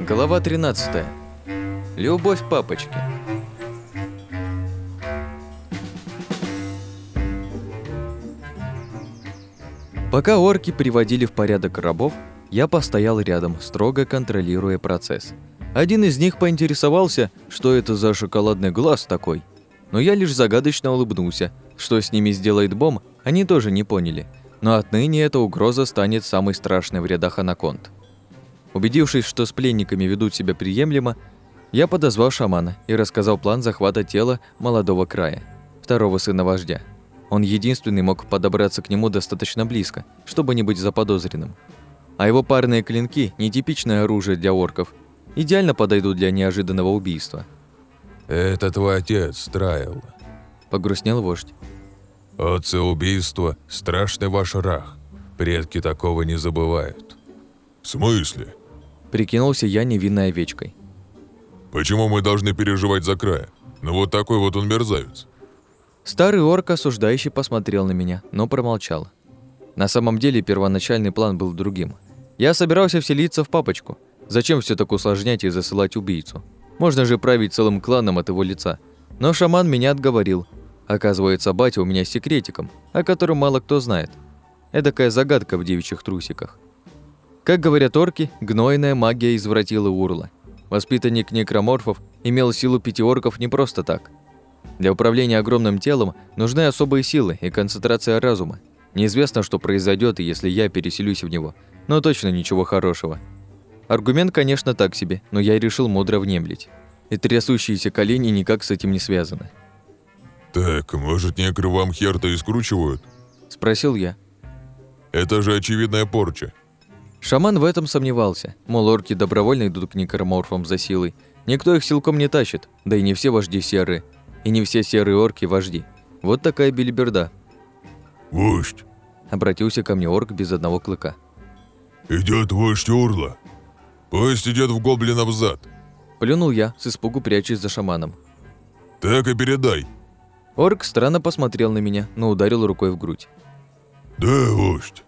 Глава 13. Любовь папочки. Пока орки приводили в порядок рабов, я постоял рядом, строго контролируя процесс. Один из них поинтересовался, что это за шоколадный глаз такой. Но я лишь загадочно улыбнулся. Что с ними сделает Бом, они тоже не поняли. Но отныне эта угроза станет самой страшной в рядах анаконд. Убедившись, что с пленниками ведут себя приемлемо, я подозвал шамана и рассказал план захвата тела молодого края, второго сына вождя. Он единственный мог подобраться к нему достаточно близко, чтобы не быть заподозренным. А его парные клинки, нетипичное оружие для орков, идеально подойдут для неожиданного убийства. «Это твой отец, Трайл», – погрустнел вождь. «Отцеубийство – страшный ваш рах. Предки такого не забывают». «В смысле?» – прикинулся я невинной овечкой. «Почему мы должны переживать за края? Ну вот такой вот он мерзавец». Старый орк осуждающий посмотрел на меня, но промолчал. На самом деле первоначальный план был другим. Я собирался вселиться в папочку. Зачем все так усложнять и засылать убийцу? Можно же править целым кланом от его лица. Но шаман меня отговорил. Оказывается, батя у меня с секретиком, о котором мало кто знает. Эдакая загадка в девичьих трусиках. Как говорят орки, гнойная магия извратила урла. Воспитанник некроморфов имел силу пяти орков не просто так – для управления огромным телом нужны особые силы и концентрация разума. Неизвестно, что произойдет, если я переселюсь в него, но точно ничего хорошего. Аргумент, конечно, так себе, но я решил мудро внемлить. И трясущиеся колени никак с этим не связаны. «Так, может, некры вам хер-то и скручивают?» – спросил я. «Это же очевидная порча». Шаман в этом сомневался, мол, орки добровольно идут к некроморфам за силой. Никто их силком не тащит, да и не все вожди серые – и не все серые орки вожди. Вот такая билиберда. «Вождь!» – обратился ко мне орк без одного клыка. «Идет вождь Урла. Пусть идет в гоблина взад!» Плюнул я, с испугу прячась за шаманом. «Так и передай!» Орк странно посмотрел на меня, но ударил рукой в грудь. «Да, вождь!»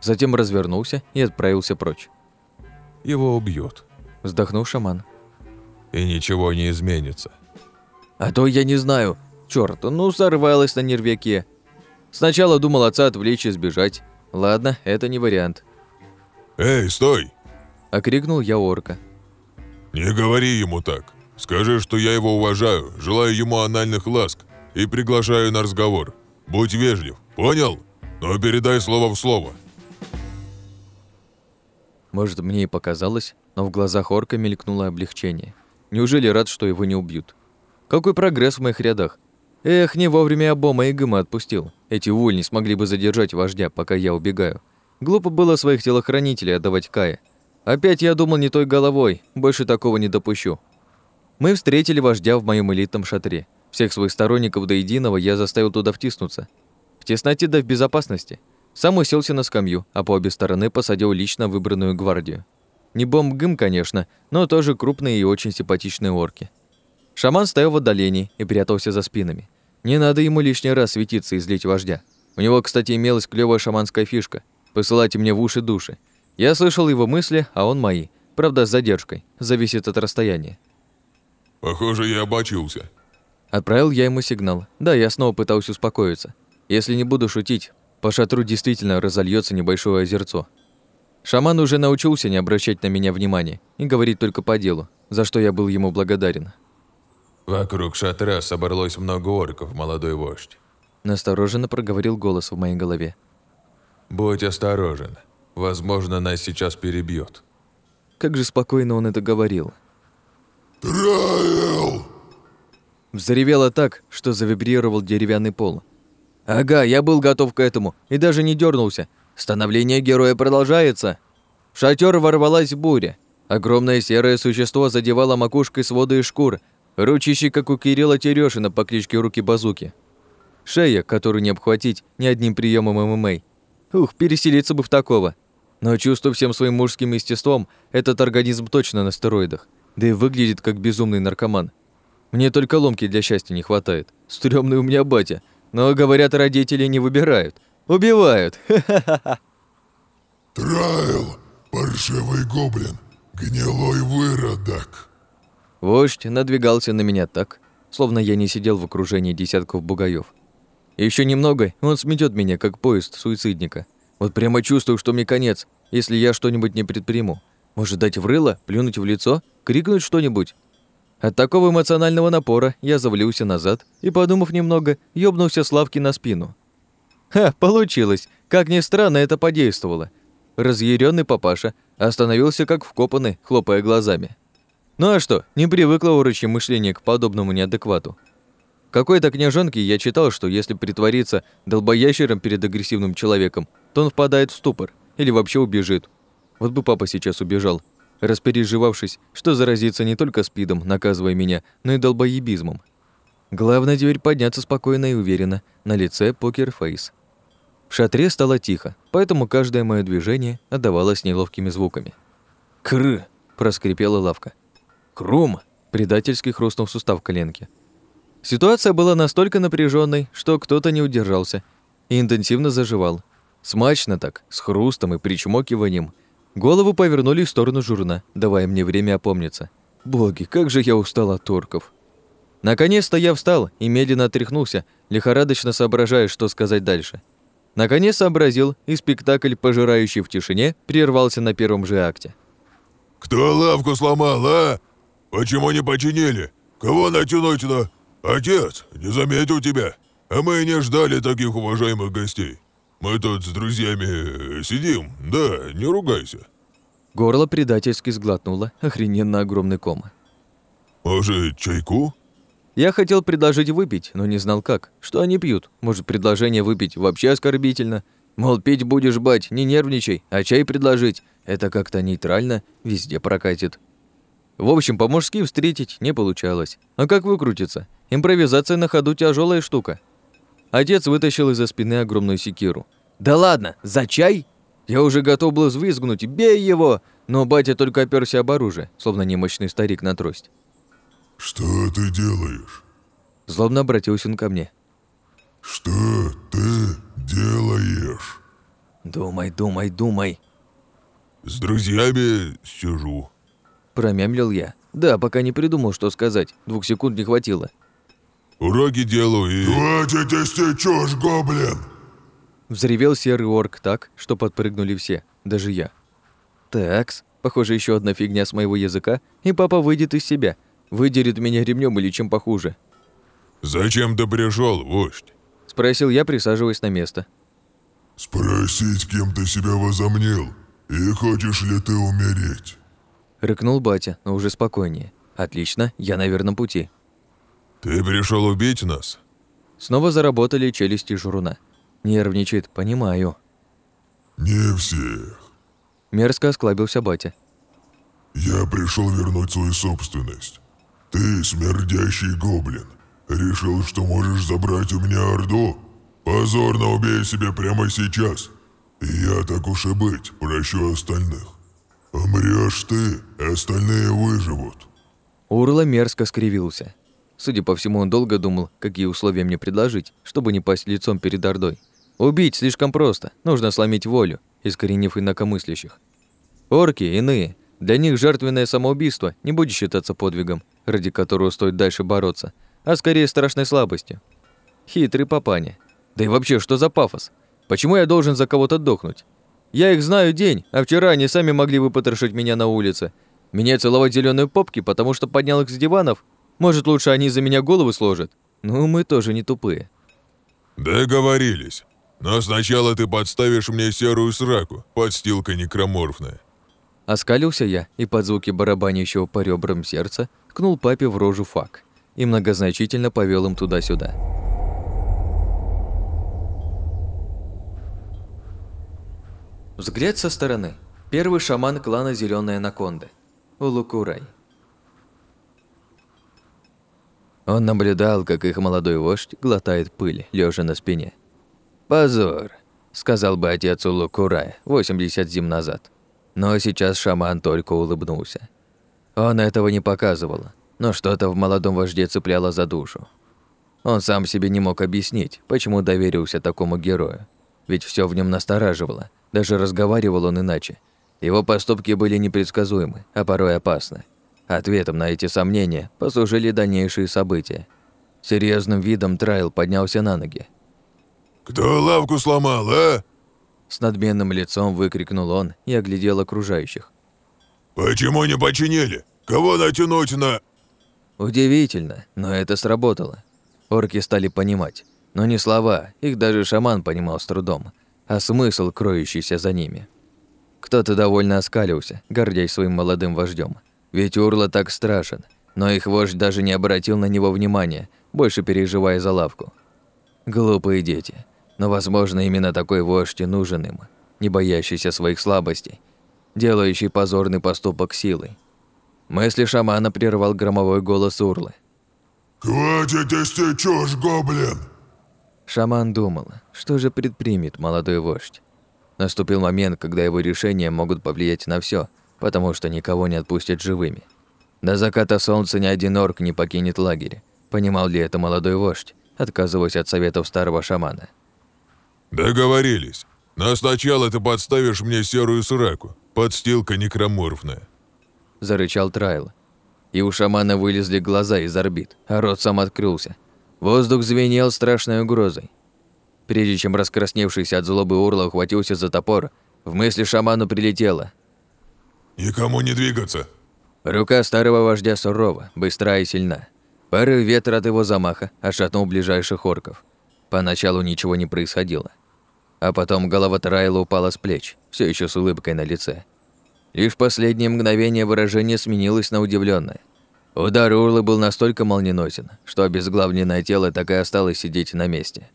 Затем развернулся и отправился прочь. «Его убьют», – вздохнул шаман. «И ничего не изменится. А то я не знаю. Чёрт, ну сорвалась на нервяке. Сначала думал отца отвлечь и сбежать. Ладно, это не вариант. «Эй, стой!» – окрикнул я орка. «Не говори ему так. Скажи, что я его уважаю, желаю ему анальных ласк и приглашаю на разговор. Будь вежлив, понял? Но передай слово в слово». Может, мне и показалось, но в глазах орка мелькнуло облегчение. Неужели рад, что его не убьют? Какой прогресс в моих рядах. Эх, не вовремя Обома и Гыма отпустил. Эти увольни смогли бы задержать вождя, пока я убегаю. Глупо было своих телохранителей отдавать Кае. Опять я думал не той головой, больше такого не допущу. Мы встретили вождя в моем элитном шатре. Всех своих сторонников до единого я заставил туда втиснуться. В тесноте да в безопасности. Сам уселся на скамью, а по обе стороны посадил лично выбранную гвардию. Не бомб-гым, конечно, но тоже крупные и очень симпатичные орки. Шаман стоял в отдалении и прятался за спинами. Не надо ему лишний раз светиться и злить вождя. У него, кстати, имелась клевая шаманская фишка – посылать мне в уши души. Я слышал его мысли, а он мои. Правда, с задержкой. Зависит от расстояния. «Похоже, я обочился». Отправил я ему сигнал. Да, я снова пытался успокоиться. Если не буду шутить, по шатру действительно разольется небольшое озерцо. Шаман уже научился не обращать на меня внимания и говорить только по делу, за что я был ему благодарен. Вокруг шатра собралось много орков, молодой вождь. Настороженно проговорил голос в моей голове. Будь осторожен. Возможно, нас сейчас перебьют. Как же спокойно он это говорил. «Трайл!» Взревело так, что завибрировал деревянный пол. «Ага, я был готов к этому и даже не дернулся. Становление героя продолжается!» В шатер ворвалась буря. Огромное серое существо задевало макушкой своды и шкур, Ручище, как у Кирилла Терешина по кличке Руки-Базуки. Шея, которую не обхватить ни одним приемом ММА. Ух, переселиться бы в такого. Но чувствую всем своим мужским естеством, этот организм точно на стероидах. Да и выглядит как безумный наркоман. Мне только ломки для счастья не хватает. Стрёмный у меня батя. Но, говорят, родители не выбирают. Убивают. Трайл, паршивый гоблин, гнилой выродок. Вождь надвигался на меня так, словно я не сидел в окружении десятков бугаев. Еще немного, он сметет меня, как поезд суицидника. Вот прямо чувствую, что мне конец, если я что-нибудь не предприму. Может, дать в рыло, плюнуть в лицо, крикнуть что-нибудь? От такого эмоционального напора я завалился назад и, подумав немного, ёбнулся Славки на спину. Ха, получилось. Как ни странно, это подействовало. Разъяренный папаша остановился как вкопанный, хлопая глазами. Ну а что, не привыкло урочье мышление к подобному неадеквату. Какой-то княжонке я читал, что если притвориться долбоящером перед агрессивным человеком, то он впадает в ступор или вообще убежит. Вот бы папа сейчас убежал, распереживавшись, что заразится не только спидом, наказывая меня, но и долбоебизмом. Главное теперь подняться спокойно и уверенно, на лице покерфейс. В шатре стало тихо, поэтому каждое мое движение отдавалось неловкими звуками. «Кры!» – проскрипела лавка. «Крум!» – предательски хрустнул сустав коленки. Ситуация была настолько напряженной, что кто-то не удержался и интенсивно заживал. Смачно так, с хрустом и причмокиванием. Голову повернули в сторону журна, давая мне время опомниться. Боги, как же я устал от торков. Наконец-то я встал и медленно отряхнулся, лихорадочно соображая, что сказать дальше. Наконец сообразил, и спектакль, пожирающий в тишине, прервался на первом же акте. Кто лавку сломал, а? Почему не починили? Кого натянуть-то? Отец, не заметил тебя. А мы не ждали таких уважаемых гостей. Мы тут с друзьями сидим, да, не ругайся. Горло предательски сглотнуло, охрененно огромный ком. Может, чайку? Я хотел предложить выпить, но не знал как. Что они пьют? Может, предложение выпить вообще оскорбительно? Мол, пить будешь, бать, не нервничай, а чай предложить. Это как-то нейтрально, везде прокатит. В общем, по-мужски встретить не получалось. А как выкрутиться? Импровизация на ходу тяжелая штука. Отец вытащил из-за спины огромную секиру. «Да ладно, за чай?» Я уже готов был взвизгнуть «Бей его!» Но батя только оперся об оружие, словно немощный старик на трость. Что ты делаешь? Злобно обратился он ко мне. Что ты делаешь? Думай, думай, думай. С друзьями сижу. Промямлил я. Да, пока не придумал, что сказать. Двух секунд не хватило. Уроки делаю и... Хватит истечешь, гоблин! Взревел серый орк так, что подпрыгнули все, даже я. Такс, похоже, еще одна фигня с моего языка, и папа выйдет из себя, Выдерет меня ремнем или чем похуже. «Зачем ты пришел, вождь?» Спросил я, присаживаясь на место. «Спросить, кем ты себя возомнил, и хочешь ли ты умереть?» Рыкнул батя, но уже спокойнее. «Отлично, я на верном пути». «Ты пришел убить нас?» Снова заработали челюсти журуна. Нервничает, понимаю. «Не всех». Мерзко осклабился батя. «Я пришел вернуть свою собственность. Ты, смердящий гоблин, решил, что можешь забрать у меня Орду? Позорно убей себя прямо сейчас. И я, так уж и быть, прощу остальных. Умрешь ты, остальные выживут. Урла мерзко скривился. Судя по всему, он долго думал, какие условия мне предложить, чтобы не пасть лицом перед Ордой. Убить слишком просто, нужно сломить волю, искоренив инакомыслящих. Орки иные, для них жертвенное самоубийство не будет считаться подвигом, ради которого стоит дальше бороться, а скорее страшной слабостью. Хитрый папаня. Да и вообще, что за пафос? Почему я должен за кого-то дохнуть? Я их знаю день, а вчера они сами могли выпотрошить меня на улице. Меня целовать зеленые попки, потому что поднял их с диванов? Может, лучше они за меня головы сложат? Ну, мы тоже не тупые. Договорились. Но сначала ты подставишь мне серую сраку, подстилка некроморфная. Оскалился я и под звуки барабанящего по ребрам сердца ткнул папе в рожу фак и многозначительно повел им туда-сюда. Взгляд со стороны. Первый шаман клана Зеленые Анаконды. Улукурай. Он наблюдал, как их молодой вождь глотает пыль, лежа на спине. «Позор», — сказал бы отец Улукурая 80 зим назад. Но сейчас шаман только улыбнулся. Он этого не показывал, но что-то в молодом вожде цепляло за душу. Он сам себе не мог объяснить, почему доверился такому герою. Ведь все в нем настораживало, Даже разговаривал он иначе. Его поступки были непредсказуемы, а порой опасны. Ответом на эти сомнения послужили дальнейшие события. Серьезным видом Трайл поднялся на ноги. «Кто лавку сломал, а?» С надменным лицом выкрикнул он и оглядел окружающих. «Почему не починили? Кого натянуть на...» Удивительно, но это сработало. Орки стали понимать. Но не слова, их даже шаман понимал с трудом, а смысл, кроющийся за ними. Кто-то довольно оскалился, гордясь своим молодым вождем. Ведь Урла так страшен, но их вождь даже не обратил на него внимания, больше переживая за лавку. Глупые дети. Но, возможно, именно такой вождь и нужен им, не боящийся своих слабостей, делающий позорный поступок силой. Мысли шамана прервал громовой голос Урлы. «Хватит нести чушь, гоблин!» Шаман думал, что же предпримет молодой вождь. Наступил момент, когда его решения могут повлиять на все, потому что никого не отпустят живыми. До заката солнца ни один орк не покинет лагерь. Понимал ли это молодой вождь, отказываясь от советов старого шамана? «Договорились. Но сначала ты подставишь мне серую сраку. Подстилка некроморфная». Зарычал Трайл. И у шамана вылезли глаза из орбит, а рот сам открылся. Воздух звенел страшной угрозой. Прежде чем раскрасневшийся от злобы Урла ухватился за топор, в мысли шаману прилетело. «Никому не двигаться!» Рука старого вождя сурова, быстра и сильна. Порыв ветра от его замаха ошатнул ближайших орков. Поначалу ничего не происходило. А потом голова Трайла упала с плеч, все еще с улыбкой на лице. Лишь последнее мгновение выражение сменилось на удивленное. Удар Урлы был настолько молниеносен, что обезглавленное тело так и осталось сидеть на месте.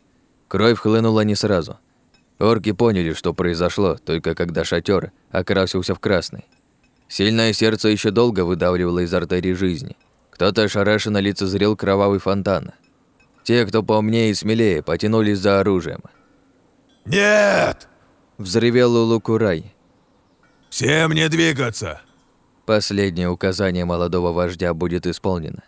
Кровь хлынула не сразу. Орки поняли, что произошло, только когда шатер окрасился в красный. Сильное сердце еще долго выдавливало из артерий жизни. Кто-то ошарашенно лицезрел кровавый фонтан. Те, кто поумнее и смелее, потянулись за оружием. «Нет!» – взревел Улукурай. «Всем не двигаться!» Последнее указание молодого вождя будет исполнено.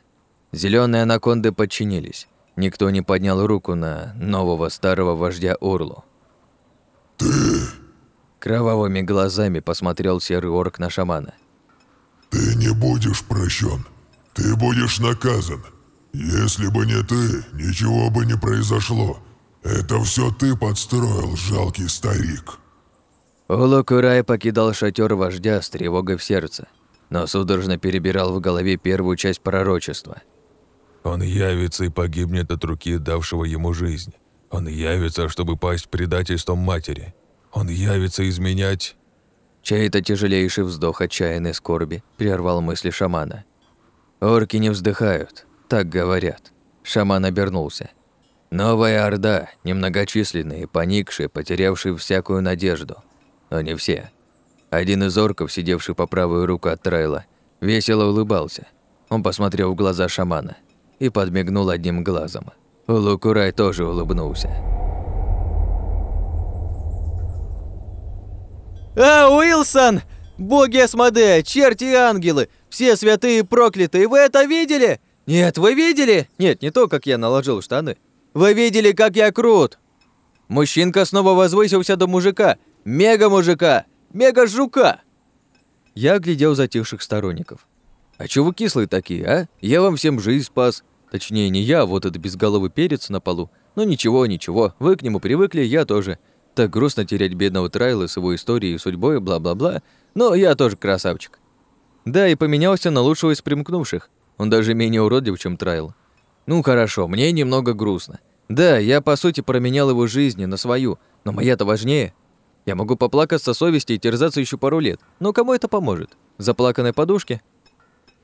Зеленые анаконды подчинились. Никто не поднял руку на нового старого вождя Урлу. «Ты...» Кровавыми глазами посмотрел серый орк на шамана. «Ты не будешь прощен. Ты будешь наказан. Если бы не ты, ничего бы не произошло. Это все ты подстроил, жалкий старик». Улукурай покидал шатер вождя с тревогой в сердце, но судорожно перебирал в голове первую часть пророчества. Он явится и погибнет от руки давшего ему жизнь. Он явится, чтобы пасть предательством матери. Он явится изменять... Чей-то тяжелейший вздох отчаянной скорби прервал мысли шамана. Орки не вздыхают, так говорят. Шаман обернулся. Новая Орда, немногочисленные, поникшие, потерявшие всякую надежду. Но не все. Один из орков, сидевший по правую руку от Трайла, весело улыбался. Он посмотрел в глаза шамана и подмигнул одним глазом. Лукурай тоже улыбнулся. «А, Уилсон! Боги Асмодея, черти и ангелы, все святые проклятые, вы это видели? Нет, вы видели? Нет, не то, как я наложил штаны. Вы видели, как я крут? Мужчинка снова возвысился до мужика, мега-мужика, мега-жука!» Я глядел затихших сторонников. «А чё вы кислые такие, а? Я вам всем жизнь спас. Точнее, не я, а вот этот безголовый перец на полу. Но ничего, ничего, вы к нему привыкли, я тоже. Так грустно терять бедного Трайла с его историей и судьбой, бла-бла-бла. Но я тоже красавчик. Да, и поменялся на лучшего из примкнувших. Он даже менее уродлив, чем Трайл. Ну хорошо, мне немного грустно. Да, я по сути променял его жизнь на свою, но моя-то важнее. Я могу поплакаться совести и терзаться еще пару лет. Но кому это поможет? Заплаканной подушке?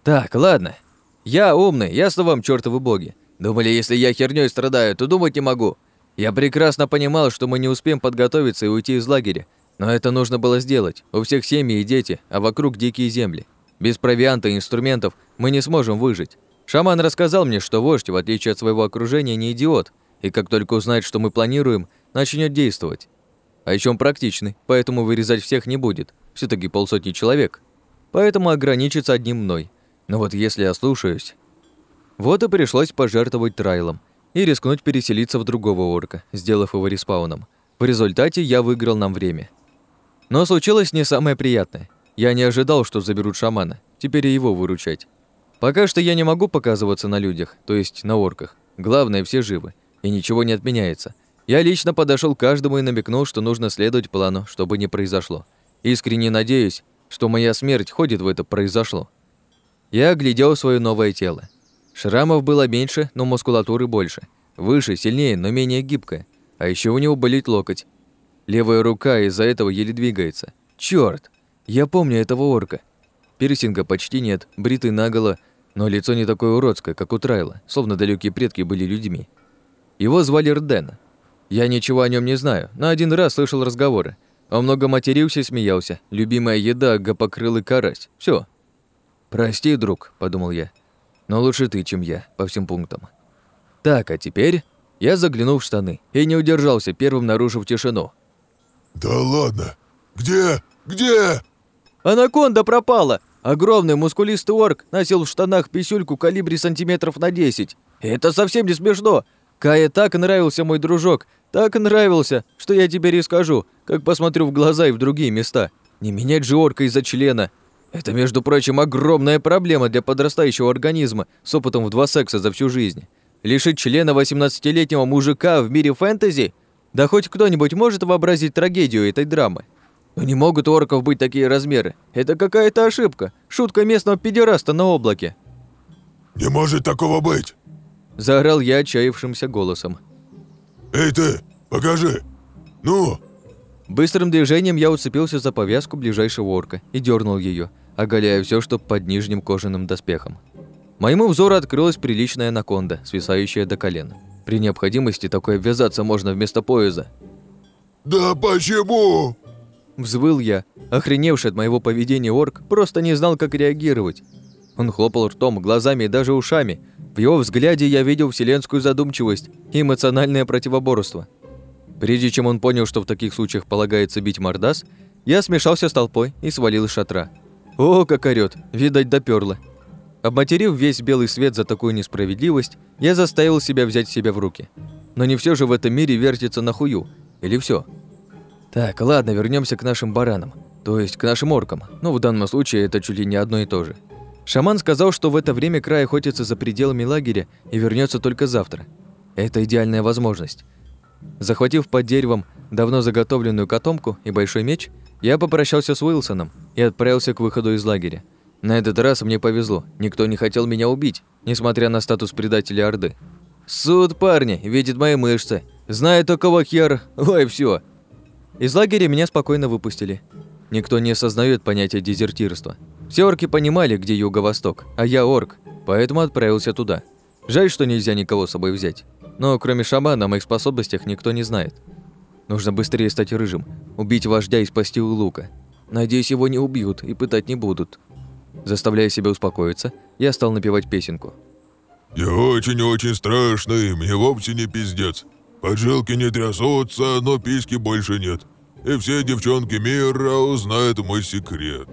Так, ладно. Я умный, ясно вам, чертовы боги. Думали, если я хернёй страдаю, то думать не могу. Я прекрасно понимал, что мы не успеем подготовиться и уйти из лагеря, но это нужно было сделать. У всех семьи и дети, а вокруг дикие земли. Без провианта и инструментов мы не сможем выжить. Шаман рассказал мне, что вождь, в отличие от своего окружения, не идиот, и как только узнает, что мы планируем, начнет действовать. А еще он практичный, поэтому вырезать всех не будет. все таки полсотни человек. Поэтому ограничится одним мной. Но вот если я слушаюсь... Вот и пришлось пожертвовать трайлом и рискнуть переселиться в другого орка, сделав его респауном. В результате я выиграл нам время. Но случилось не самое приятное. Я не ожидал, что заберут шамана. Теперь и его выручать. Пока что я не могу показываться на людях, то есть на орках. Главное, все живы, и ничего не отменяется. Я лично подошел к каждому и намекнул, что нужно следовать плану, чтобы не произошло. Искренне надеюсь, что моя смерть ходит в это произошло. Я оглядел свое новое тело. Шрамов было меньше, но мускулатуры больше. Выше, сильнее, но менее гибкая. А еще у него болит локоть. Левая рука из-за этого еле двигается. Черт! Я помню этого орка. Пирсинга почти нет, бритый наголо, но лицо не такое уродское, как у Трайла, словно далекие предки были людьми. Его звали Рден. Я ничего о нем не знаю, но один раз слышал разговоры. Он много матерился и смеялся. Любимая еда – гопокрылый карась. Все. «Прости, друг», – подумал я. «Но лучше ты, чем я, по всем пунктам». Так, а теперь я заглянул в штаны и не удержался, первым нарушив тишину. Да ладно. Где? Где? Анаконда пропала! Огромный мускулистый орк носил в штанах писюльку калибре сантиметров на 10. Это совсем не смешно. Кае так нравился мой дружок, так нравился, что я теперь и скажу, как посмотрю в глаза и в другие места. Не менять же орка из-за члена. Это, между прочим, огромная проблема для подрастающего организма с опытом в два секса за всю жизнь. Лишить члена 18-летнего мужика в мире фэнтези? Да хоть кто-нибудь может вообразить трагедию этой драмы. Но не могут у орков быть такие размеры. Это какая-то ошибка. Шутка местного педераста на облаке. Не может такого быть. Заорал я отчаявшимся голосом. Эй ты, покажи. Ну, Быстрым движением я уцепился за повязку ближайшего орка и дернул ее, оголяя все, что под нижним кожаным доспехом. Моему взору открылась приличная анаконда, свисающая до колена. При необходимости такой обвязаться можно вместо пояса. да почему? Взвыл я. Охреневший от моего поведения орк просто не знал, как реагировать. Он хлопал ртом, глазами и даже ушами. В его взгляде я видел вселенскую задумчивость и эмоциональное противоборство. Прежде чем он понял, что в таких случаях полагается бить мордас, я смешался с толпой и свалил из шатра. О, как орёт, видать, допёрло. Обматерив весь белый свет за такую несправедливость, я заставил себя взять себя в руки. Но не все же в этом мире вертится на хую. Или все? Так, ладно, вернемся к нашим баранам. То есть к нашим оркам. Но в данном случае это чуть ли не одно и то же. Шаман сказал, что в это время край охотится за пределами лагеря и вернется только завтра. Это идеальная возможность. Захватив под деревом давно заготовленную котомку и большой меч, я попрощался с Уилсоном и отправился к выходу из лагеря. На этот раз мне повезло, никто не хотел меня убить, несмотря на статус предателя Орды. Суд, парни, видит мои мышцы, знает у кого хер, ой, все. Из лагеря меня спокойно выпустили. Никто не осознает понятия дезертирства. Все орки понимали, где юго-восток, а я орк, поэтому отправился туда. Жаль, что нельзя никого с собой взять. Но кроме шамана о моих способностях никто не знает. Нужно быстрее стать рыжим, убить вождя и спасти Улука. Надеюсь, его не убьют и пытать не будут. Заставляя себя успокоиться, я стал напевать песенку. Я очень-очень страшный, мне вовсе не пиздец. Поджилки не трясутся, но письки больше нет. И все девчонки мира узнают мой секрет.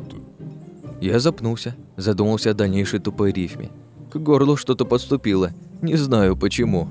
Я запнулся, задумался о дальнейшей тупой рифме. К горлу что-то подступило, не знаю почему.